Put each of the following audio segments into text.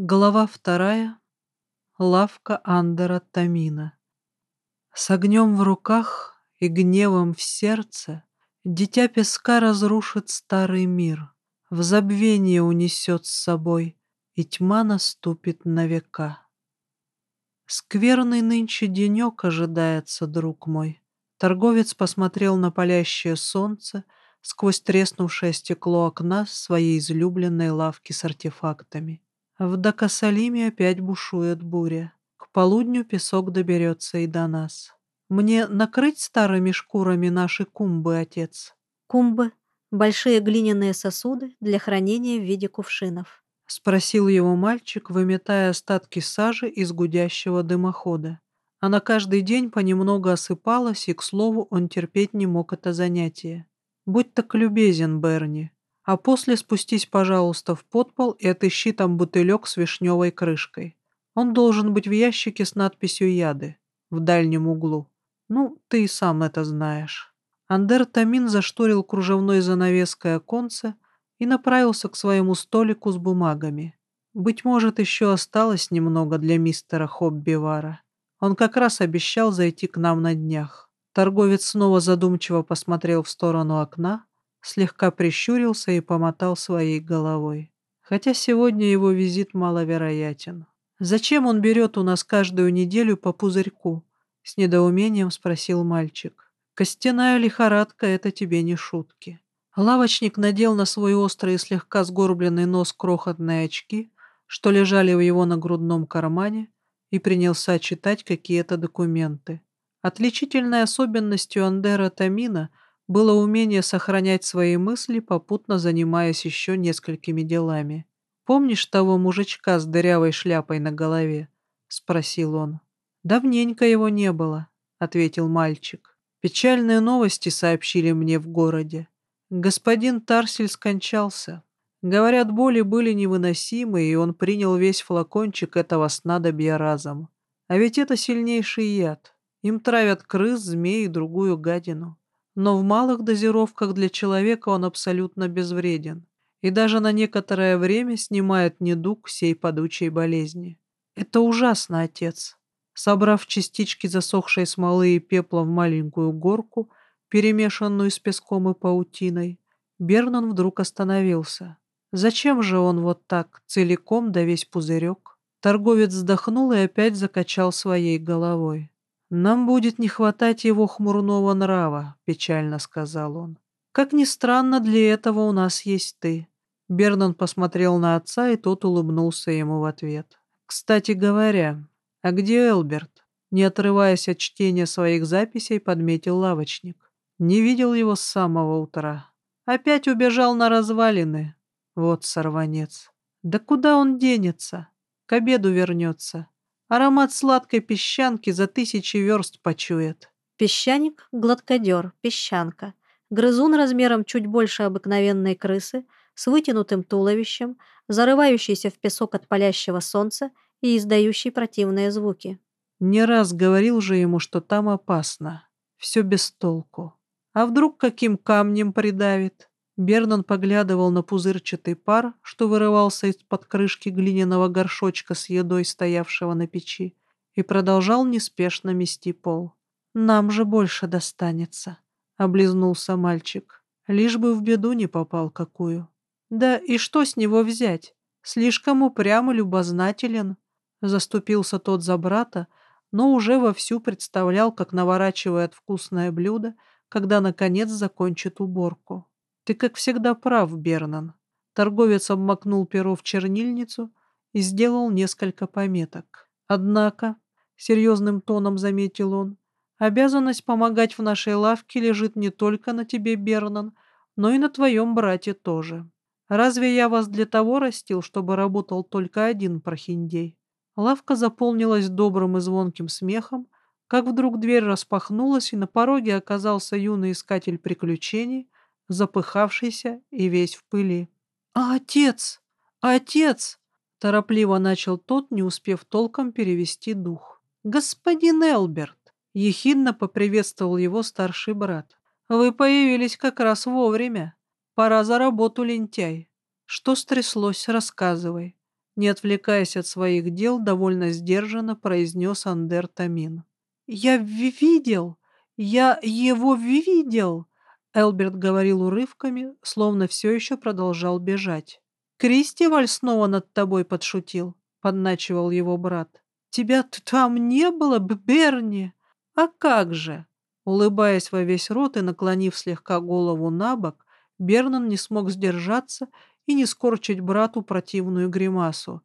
Глава вторая. Лавка Андера Тамина. С огнем в руках и гневом в сердце Дитя песка разрушит старый мир, В забвение унесет с собой, И тьма наступит на века. Скверный нынче денек ожидается, друг мой. Торговец посмотрел на палящее солнце Сквозь треснувшее стекло окна Своей излюбленной лавки с артефактами. В Дакасалиме опять бушует буря. К полудню песок доберется и до нас. Мне накрыть старыми шкурами наши кумбы, отец? Кумбы — большие глиняные сосуды для хранения в виде кувшинов. Спросил его мальчик, выметая остатки сажи из гудящего дымохода. Она каждый день понемногу осыпалась, и, к слову, он терпеть не мог это занятие. «Будь так любезен, Берни, а после спустись, пожалуйста, в подпол и отыщи там бутылек с вишневой крышкой. Он должен быть в ящике с надписью «Яды» в дальнем углу. Ну, ты и сам это знаешь. Андер Тамин зашторил кружевной занавеской оконце и направился к своему столику с бумагами. Быть может, еще осталось немного для мистера Хоббивара. Он как раз обещал зайти к нам на днях. Торговец снова задумчиво посмотрел в сторону окна, слегка прищурился и помотал своей головой. Хотя сегодня его визит маловероятен. «Зачем он берет у нас каждую неделю по пузырьку?» — с недоумением спросил мальчик. «Костяная лихорадка — это тебе не шутки». Лавочник надел на свой острый и слегка сгорбленный нос крохотные очки, что лежали в его нагрудном кармане, и принялся читать какие-то документы. Отличительной особенностью Андера Тамина — было умение сохранять свои мысли, попутно занимаясь еще несколькими делами. «Помнишь того мужичка с дырявой шляпой на голове?» — спросил он. «Давненько его не было», — ответил мальчик. «Печальные новости сообщили мне в городе. Господин Тарсель скончался. Говорят, боли были невыносимы, и он принял весь флакончик этого снадобья разом. А ведь это сильнейший яд. Им травят крыс, змей и другую гадину но в малых дозировках для человека он абсолютно безвреден и даже на некоторое время снимает недуг всей падучей болезни. Это ужасно, отец. Собрав частички засохшей смолы и пепла в маленькую горку, перемешанную с песком и паутиной, Бернан вдруг остановился. Зачем же он вот так, целиком да весь пузырек? Торговец вздохнул и опять закачал своей головой. «Нам будет не хватать его хмурного нрава», — печально сказал он. «Как ни странно, для этого у нас есть ты». Бернан посмотрел на отца, и тот улыбнулся ему в ответ. «Кстати говоря, а где Элберт?» Не отрываясь от чтения своих записей, подметил лавочник. Не видел его с самого утра. Опять убежал на развалины. Вот сорванец. Да куда он денется? К обеду вернется. Аромат сладкой песчанки за тысячи верст почует. Песчаник — гладкодер, песчанка. Грызун размером чуть больше обыкновенной крысы, с вытянутым туловищем, зарывающийся в песок от палящего солнца и издающий противные звуки. Не раз говорил же ему, что там опасно. Все без толку. А вдруг каким камнем придавит? Бернан поглядывал на пузырчатый пар, что вырывался из-под крышки глиняного горшочка с едой, стоявшего на печи, и продолжал неспешно мести пол. «Нам же больше достанется», — облизнулся мальчик. «Лишь бы в беду не попал какую». «Да и что с него взять? Слишком упрям и любознателен», — заступился тот за брата, но уже вовсю представлял, как наворачивает вкусное блюдо, когда, наконец, закончит уборку. «Ты, как всегда, прав, Бернан». Торговец обмакнул перо в чернильницу и сделал несколько пометок. «Однако», — серьезным тоном заметил он, «обязанность помогать в нашей лавке лежит не только на тебе, Бернан, но и на твоем брате тоже. Разве я вас для того растил, чтобы работал только один прохиндей?» Лавка заполнилась добрым и звонким смехом, как вдруг дверь распахнулась, и на пороге оказался юный искатель приключений, запыхавшийся и весь в пыли. «А отец! Отец!» — торопливо начал тот, не успев толком перевести дух. «Господин Элберт!» — ехидно поприветствовал его старший брат. «Вы появились как раз вовремя. Пора за работу, лентяй. Что стряслось, рассказывай». Не отвлекаясь от своих дел, довольно сдержанно произнес Андер Тамин. «Я видел! Я его видел!» Элберт говорил урывками, словно все еще продолжал бежать. «Кристиваль снова над тобой подшутил», — подначивал его брат. «Тебя там не было, Берни? А как же?» Улыбаясь во весь рот и наклонив слегка голову на бок, Бернан не смог сдержаться и не скорчить брату противную гримасу.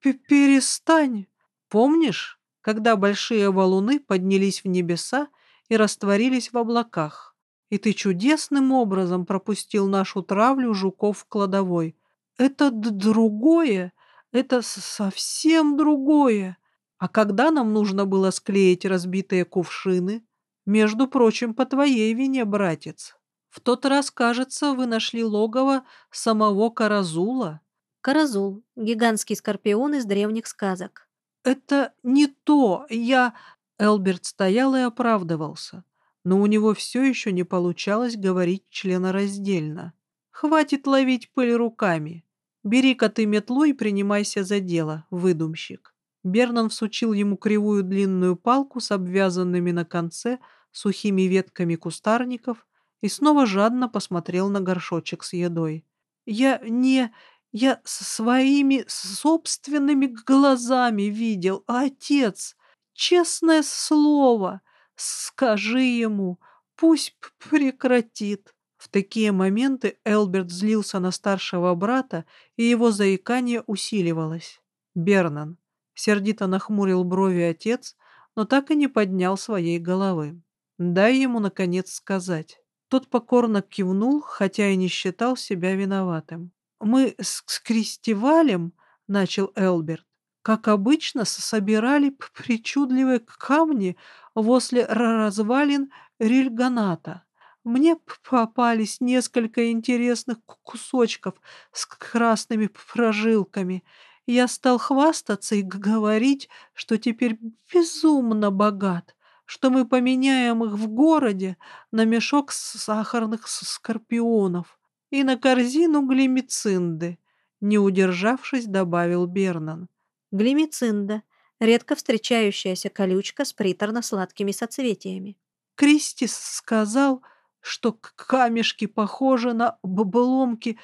«Перестань! Помнишь, когда большие валуны поднялись в небеса и растворились в облаках, и ты чудесным образом пропустил нашу травлю жуков в кладовой? Это другое, это совсем другое. А когда нам нужно было склеить разбитые кувшины? Между прочим, по твоей вине, братец. В тот раз, кажется, вы нашли логово самого Каразула. Каразул — гигантский скорпион из древних сказок. Это не то, я... Элберт стоял и оправдывался, но у него все еще не получалось говорить членораздельно. Хватит ловить пыль руками. Бери-ка ты метлу и принимайся за дело, выдумщик. Бернан всучил ему кривую длинную палку с обвязанными на конце сухими ветками кустарников и снова жадно посмотрел на горшочек с едой. «Я не... Я своими собственными глазами видел, отец, честное слово, скажи ему, пусть прекратит». В такие моменты Элберт злился на старшего брата, и его заикание усиливалось. «Бернан», — сердито нахмурил брови отец, но так и не поднял своей головы. «Дай ему, наконец, сказать». Тот покорно кивнул, хотя и не считал себя виноватым. «Мы с Кристивалем», — начал Элберт, «как обычно, собирали причудливые камни возле развалин Рильганата. Мне попались несколько интересных кусочков с красными прожилками. Я стал хвастаться и говорить, что теперь безумно богат, что мы поменяем их в городе на мешок сахарных скорпионов и на корзину глимицинды, не удержавшись, добавил Бернан. Глимицинда — редко встречающаяся колючка с приторно-сладкими соцветиями. Кристи сказал, что камешки похожи на обломки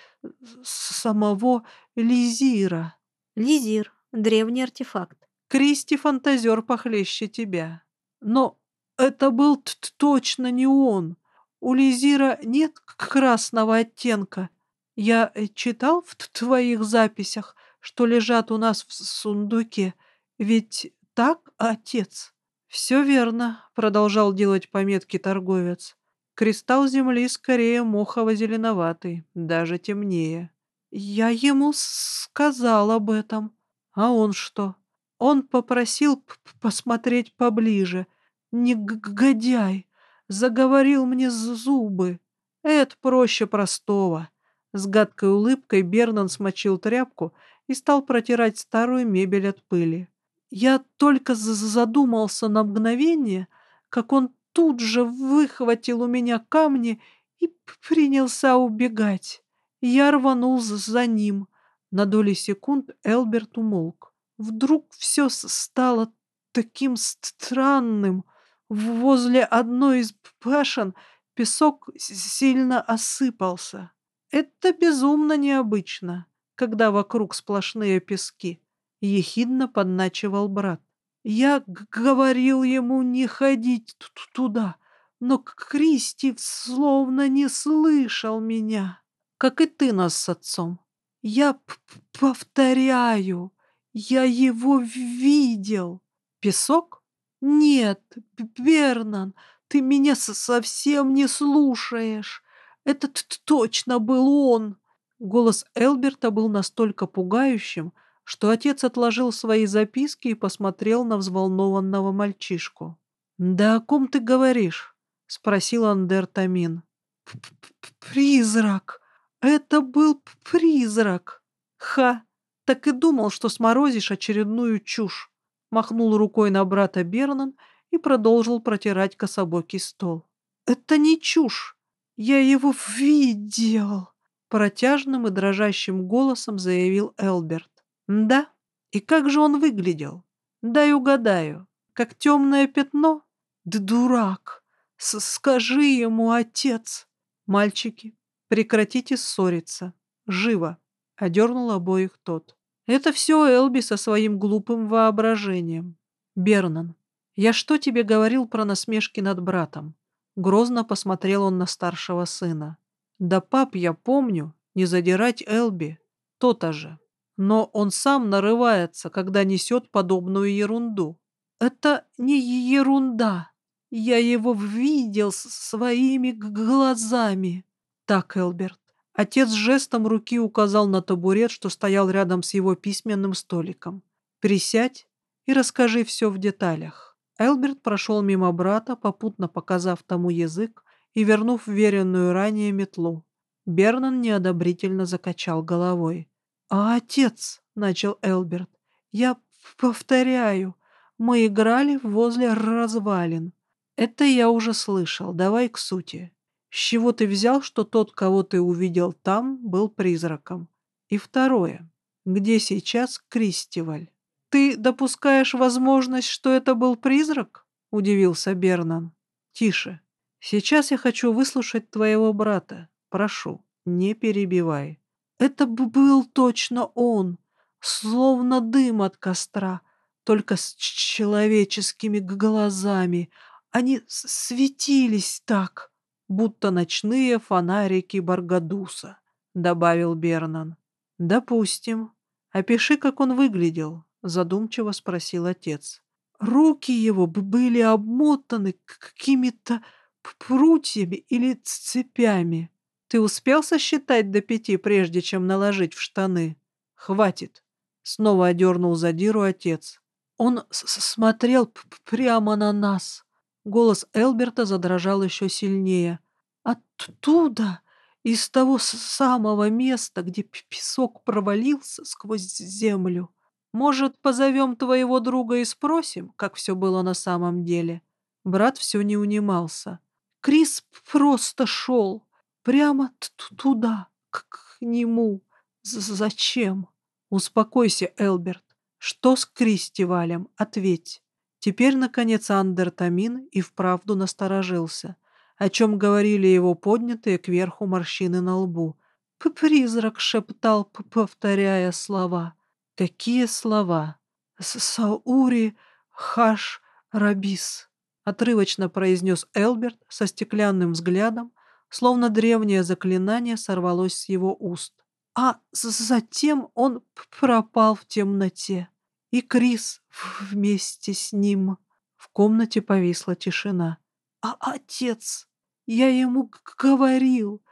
самого Лизира. Лизир — древний артефакт. Кристи фантазер похлеще тебя. Но это был точно не он. У Лизира нет красного оттенка. Я э, читал в твоих записях, что лежат у нас в сундуке. Ведь так, отец? Все верно, продолжал делать пометки торговец. Кристалл земли скорее мохово-зеленоватый, даже темнее. Я ему сказал об этом. А он что? Он попросил посмотреть поближе. Негодяй! Заговорил мне зубы. Это проще простого. С гадкой улыбкой Бернан смочил тряпку и стал протирать старую мебель от пыли. Я только задумался на мгновение, как он тут же выхватил у меня камни и принялся убегать. Я рванул за ним. На доли секунд Элберт умолк. Вдруг все стало таким странным. Возле одной из башен песок сильно осыпался. Это безумно необычно, когда вокруг сплошные пески. Ехидно подначивал брат. Я говорил ему не ходить туда, но Кристи словно не слышал меня, как и ты нас с отцом. Я повторяю, я его видел. Песок? Нет, Бернан, ты меня совсем не слушаешь. Это точно был он. Голос Элберта был настолько пугающим, что отец отложил свои записки и посмотрел на взволнованного мальчишку. «Да о ком ты говоришь?» — спросил Андер Тамин. «Призрак! Это был призрак!» «Ха! Так и думал, что сморозишь очередную чушь!» Махнул рукой на брата Бернан и продолжил протирать кособокий стол. «Это не чушь! Я его видел!» Протяжным и дрожащим голосом заявил Элберт. Да, и как же он выглядел? Дай угадаю, как темное пятно? Да дурак! С Скажи ему, отец! Мальчики, прекратите ссориться. Живо! Одернул обоих тот. Это все Элби со своим глупым воображением. Бернан, я что тебе говорил про насмешки над братом? Грозно посмотрел он на старшего сына. Да, пап, я помню, не задирать Элби. То-то же. Но он сам нарывается, когда несет подобную ерунду. Это не ерунда. Я его видел своими глазами. Так, Элберт. Отец жестом руки указал на табурет, что стоял рядом с его письменным столиком. Присядь и расскажи все в деталях. Элберт прошел мимо брата, попутно показав тому язык и вернув веренную ранее метлу. Бернан неодобрительно закачал головой. «А отец», — начал Элберт, — «я повторяю, мы играли возле развалин. Это я уже слышал, давай к сути. С чего ты взял, что тот, кого ты увидел там, был призраком? И второе, где сейчас Кристиваль? Ты допускаешь возможность, что это был призрак? Удивился Бернан. Тише. Сейчас я хочу выслушать твоего брата. Прошу, не перебивай. Это был точно он, словно дым от костра, только с человеческими глазами. Они светились так, будто ночные фонарики Баргадуса, добавил Бернан. Допустим. Опиши, как он выглядел, задумчиво спросил отец. Руки его были обмотаны какими-то прутьями или цепями. Ты успел сосчитать до пяти, прежде чем наложить в штаны? Хватит. Снова одернул задиру отец. Он смотрел прямо на нас. Голос Элберта задрожал еще сильнее. Оттуда, из того самого места, где песок провалился сквозь землю. Может, позовем твоего друга и спросим, как все было на самом деле? Брат все не унимался. Крис просто шел. Прямо туда, к, к нему. З Зачем? Успокойся, Элберт. Что с Кристивалем? Ответь. Теперь, наконец, Андертамин и вправду насторожился, о чем говорили его поднятые кверху морщины на лбу. Призрак шептал, повторяя слова. Какие слова? «Саури Хаш Рабис», — отрывочно произнес Элберт со стеклянным взглядом, словно древнее заклинание сорвалось с его уст. А затем он пропал в темноте, и Крис вместе с ним. В комнате повисла тишина. «А отец? Я ему говорил,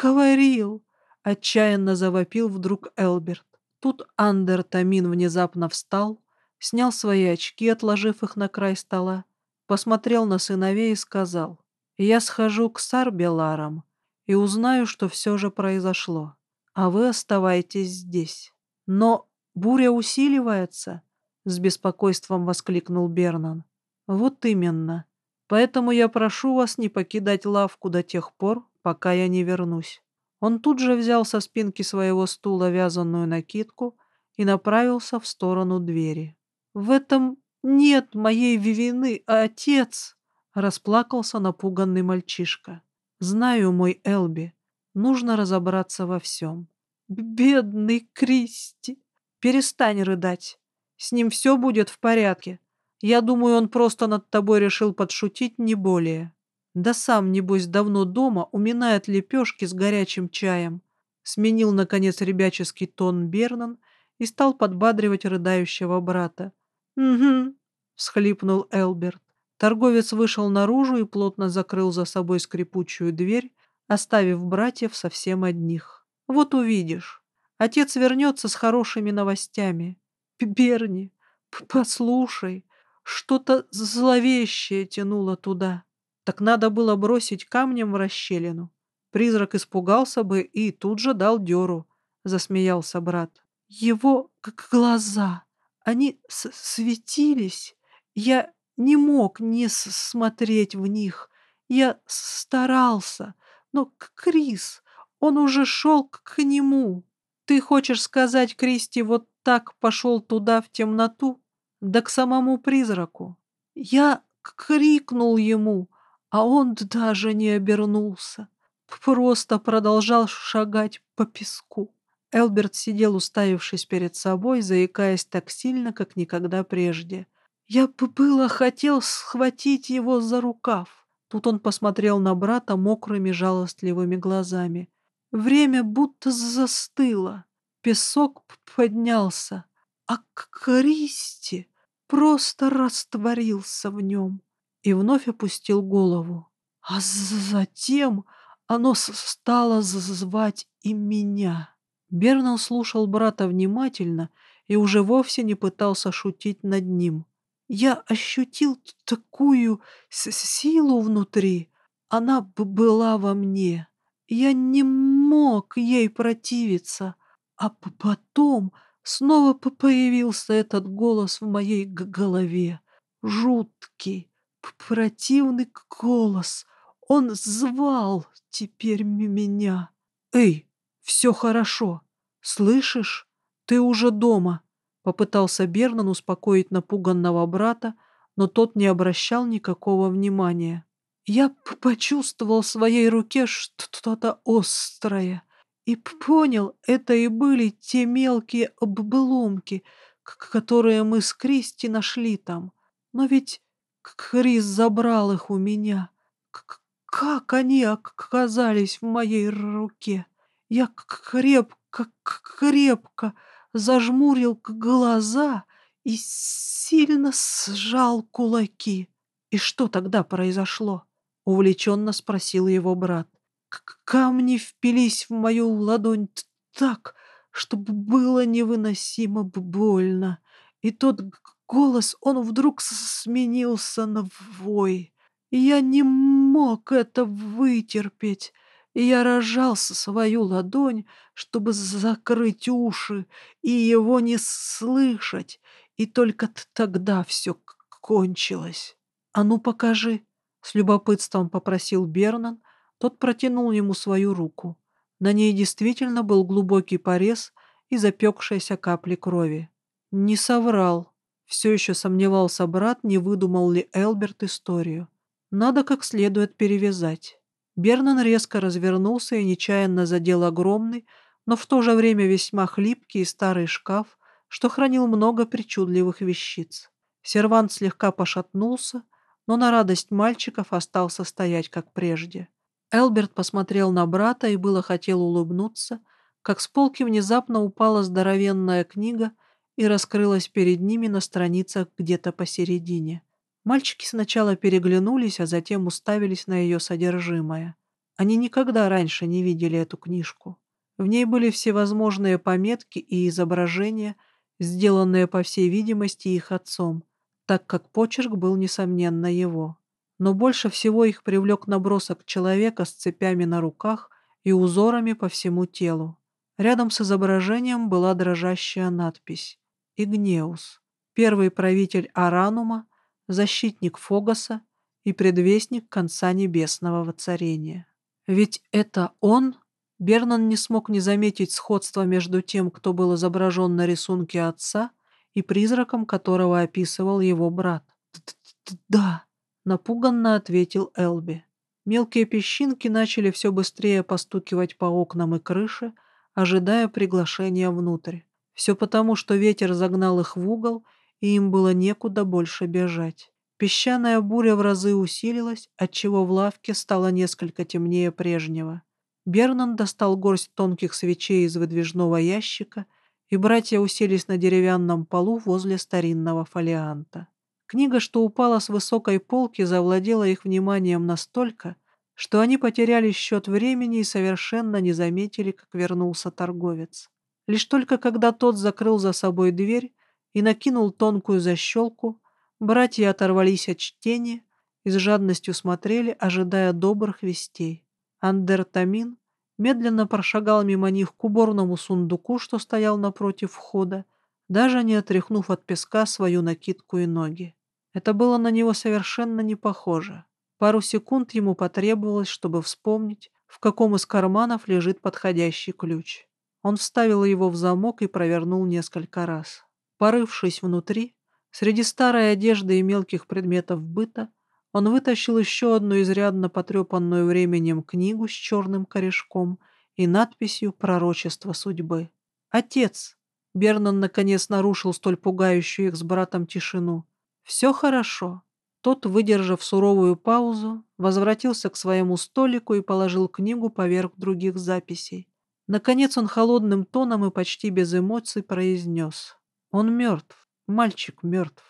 говорил!» Отчаянно завопил вдруг Элберт. Тут Андер Тамин внезапно встал, снял свои очки, отложив их на край стола, посмотрел на сыновей и сказал, я схожу к Сарбеларам и узнаю, что все же произошло, а вы оставайтесь здесь. Но буря усиливается, — с беспокойством воскликнул Бернан. Вот именно. Поэтому я прошу вас не покидать лавку до тех пор, пока я не вернусь. Он тут же взял со спинки своего стула вязаную накидку и направился в сторону двери. «В этом нет моей вины, отец!» Расплакался напуганный мальчишка. «Знаю, мой Элби, нужно разобраться во всем. Бедный Кристи! Перестань рыдать. С ним все будет в порядке. Я думаю, он просто над тобой решил подшутить, не более. Да сам, небось, давно дома уминает лепешки с горячим чаем». Сменил, наконец, ребяческий тон Бернан и стал подбадривать рыдающего брата. «Угу», — всхлипнул Элберт. Торговец вышел наружу и плотно закрыл за собой скрипучую дверь, оставив братьев совсем одних. «Вот увидишь. Отец вернется с хорошими новостями. Берни, послушай, что-то зловещее тянуло туда. Так надо было бросить камнем в расщелину. Призрак испугался бы и тут же дал дёру», — засмеялся брат. «Его глаза, они светились. Я не мог не смотреть в них. Я старался, но Крис, он уже шел к нему. Ты хочешь сказать, Кристи, вот так пошел туда в темноту, да к самому призраку. Я крикнул ему, а он даже не обернулся, просто продолжал шагать по песку. Элберт сидел, уставившись перед собой, заикаясь так сильно, как никогда прежде. Я бы было хотел схватить его за рукав. Тут он посмотрел на брата мокрыми жалостливыми глазами. Время будто застыло. Песок поднялся, а Кристи просто растворился в нем и вновь опустил голову. А затем оно стало звать и меня. Бернал слушал брата внимательно и уже вовсе не пытался шутить над ним. Я ощутил такую силу внутри. Она была во мне. Я не мог ей противиться. А потом снова появился этот голос в моей голове. Жуткий, противный голос. Он звал теперь меня. «Эй, все хорошо. Слышишь? Ты уже дома. Попытался Бернан успокоить напуганного брата, но тот не обращал никакого внимания. Я почувствовал в своей руке что-то острое и понял, это и были те мелкие обломки, которые мы с Кристи нашли там. Но ведь Крис забрал их у меня. Как они оказались в моей руке? Я крепко-крепко зажмурил глаза и сильно сжал кулаки. «И что тогда произошло?» — увлеченно спросил его брат. «Камни впились в мою ладонь так, чтобы было невыносимо больно, и тот голос, он вдруг сменился на вой. Я не мог это вытерпеть я рожался свою ладонь, чтобы закрыть уши и его не слышать, и только тогда все кончилось. «А ну покажи!» — с любопытством попросил Бернан. Тот протянул ему свою руку. На ней действительно был глубокий порез и запекшаяся капли крови. Не соврал. Все еще сомневался брат, не выдумал ли Элберт историю. Надо как следует перевязать. Бернан резко развернулся и нечаянно задел огромный, но в то же время весьма хлипкий и старый шкаф, что хранил много причудливых вещиц. Сервант слегка пошатнулся, но на радость мальчиков остался стоять, как прежде. Элберт посмотрел на брата и было хотел улыбнуться, как с полки внезапно упала здоровенная книга и раскрылась перед ними на страницах где-то посередине. Мальчики сначала переглянулись, а затем уставились на ее содержимое. Они никогда раньше не видели эту книжку. В ней были всевозможные пометки и изображения, сделанные, по всей видимости, их отцом, так как почерк был, несомненно, его. Но больше всего их привлек набросок человека с цепями на руках и узорами по всему телу. Рядом с изображением была дрожащая надпись «Игнеус, первый правитель Аранума, защитник Фогаса и предвестник конца небесного воцарения. Ведь это он? Бернан не смог не заметить сходства между тем, кто был изображен на рисунке отца, и призраком, которого описывал его брат. «Да», — напуганно ответил Элби. Мелкие песчинки начали все быстрее постукивать по окнам и крыше, ожидая приглашения внутрь. Все потому, что ветер загнал их в угол, и им было некуда больше бежать. Песчаная буря в разы усилилась, отчего в лавке стало несколько темнее прежнего. Бернан достал горсть тонких свечей из выдвижного ящика, и братья уселись на деревянном полу возле старинного фолианта. Книга, что упала с высокой полки, завладела их вниманием настолько, что они потеряли счет времени и совершенно не заметили, как вернулся торговец. Лишь только когда тот закрыл за собой дверь, и накинул тонкую защелку, братья оторвались от чтения и с жадностью смотрели, ожидая добрых вестей. Андертамин медленно прошагал мимо них к уборному сундуку, что стоял напротив входа, даже не отряхнув от песка свою накидку и ноги. Это было на него совершенно не похоже. Пару секунд ему потребовалось, чтобы вспомнить, в каком из карманов лежит подходящий ключ. Он вставил его в замок и провернул несколько раз. Порывшись внутри, среди старой одежды и мелких предметов быта, он вытащил еще одну изрядно потрепанную временем книгу с черным корешком и надписью «Пророчество судьбы». «Отец!» — Бернан наконец нарушил столь пугающую их с братом тишину. «Все хорошо». Тот, выдержав суровую паузу, возвратился к своему столику и положил книгу поверх других записей. Наконец он холодным тоном и почти без эмоций произнес. «Он мертв. Мальчик мертв».